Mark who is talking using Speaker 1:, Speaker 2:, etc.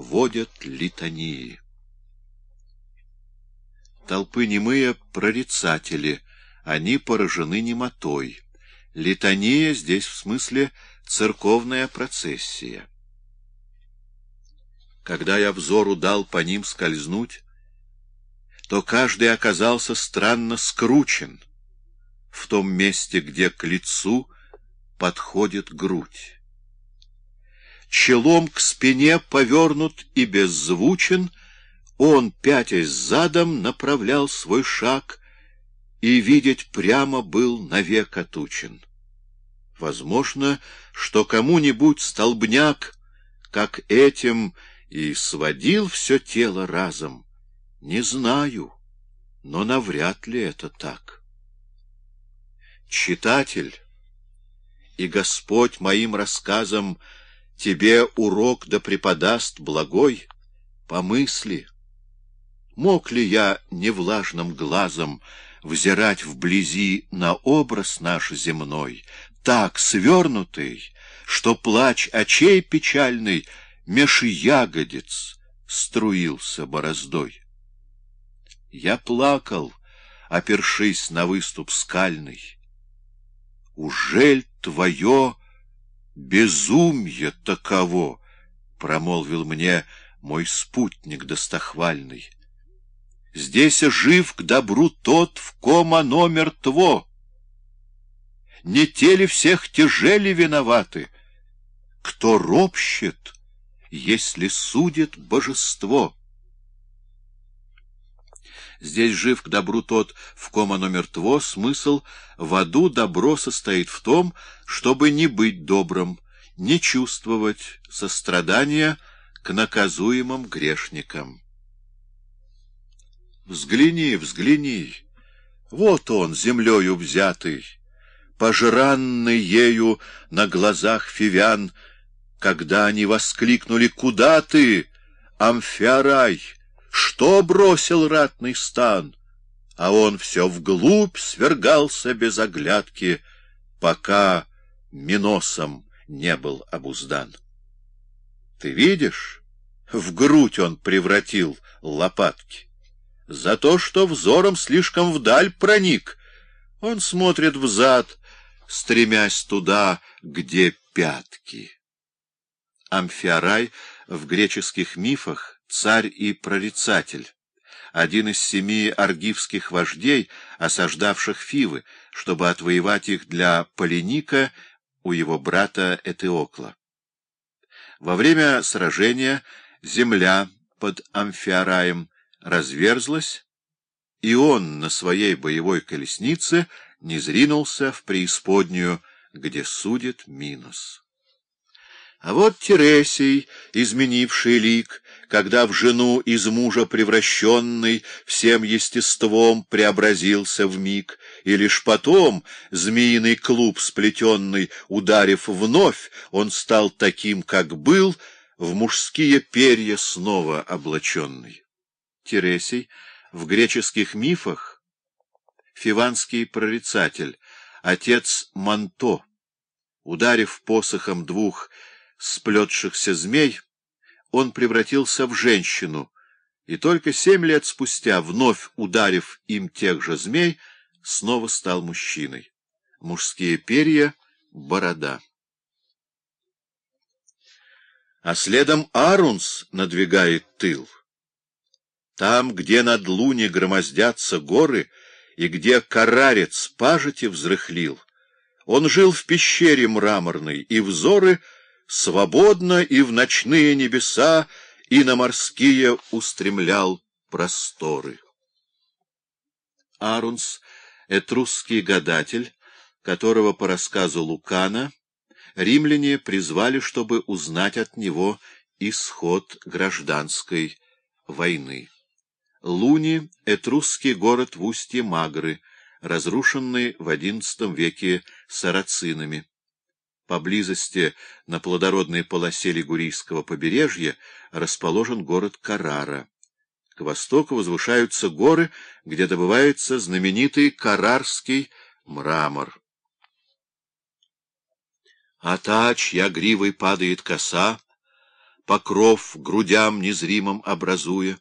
Speaker 1: водят литании. Толпы немые прорицатели, они поражены немотой. Литания здесь в смысле церковная процессия. Когда я взору дал по ним скользнуть, то каждый оказался странно скручен в том месте, где к лицу подходит грудь. Челом к спине повернут и беззвучен, он, пятясь задом, направлял свой шаг и видеть прямо был навек отучен. Возможно, что кому-нибудь столбняк, как этим, и сводил все тело разом. Не знаю, но навряд ли это так. Читатель, и Господь моим рассказом тебе урок да преподаст благой, помысли, мог ли я невлажным глазом взирать вблизи на образ наш земной, так свернутый, что плач очей печальный меж ягодиц струился бороздой. Я плакал, опершись на выступ скальный. Ужель твое безумье таково, промолвил мне мой спутник достохвальный. Здесь жив к добру тот, в ком оно мертво. Не те ли всех тяжели виноваты, кто ропщет, если судит божество? Здесь жив к добру тот, в ком оно мертво, смысл в аду добро состоит в том, чтобы не быть добрым, не чувствовать сострадания к наказуемым грешникам. Взгляни, взгляни, вот он, землею взятый, пожранный ею на глазах фивян, когда они воскликнули «Куда ты, Амфиарай? Что бросил ратный стан?» А он все вглубь свергался без оглядки, пока Миносом не был обуздан. Ты видишь, в грудь он превратил лопатки за то, что взором слишком вдаль проник. Он смотрит взад, стремясь туда, где пятки. Амфиарай в греческих мифах царь и прорицатель, один из семи аргивских вождей, осаждавших Фивы, чтобы отвоевать их для Полиника у его брата Этеокла. Во время сражения земля под Амфиараем разверзлась, и он на своей боевой колеснице не зринулся в преисподнюю, где судит Минос. А вот Тересий, изменивший лик, когда в жену из мужа превращенный всем естеством преобразился в миг, и лишь потом, змеиный клуб сплетенный, ударив вновь, он стал таким, как был, в мужские перья снова облаченный. Тересий в греческих мифах фиванский прорицатель, отец Манто, ударив посохом двух сплетшихся змей, он превратился в женщину, и только семь лет спустя, вновь ударив им тех же змей, снова стал мужчиной. Мужские перья — борода. А следом Арунс надвигает тыл — там, где над луни громоздятся горы, и где карарец пажити взрыхлил, он жил в пещере мраморной, и взоры свободно и в ночные небеса, и на морские устремлял просторы. Арунс — этрусский гадатель, которого, по рассказу Лукана, римляне призвали, чтобы узнать от него исход гражданской войны. Луни — этрусский город в устье Магры, разрушенный в XI веке сарацинами. Поблизости, на плодородной полосе Лигурийского побережья, расположен город Карара. К востоку возвышаются горы, где добывается знаменитый карарский мрамор. А та, чья гривой падает коса, покров грудям незримым образуя.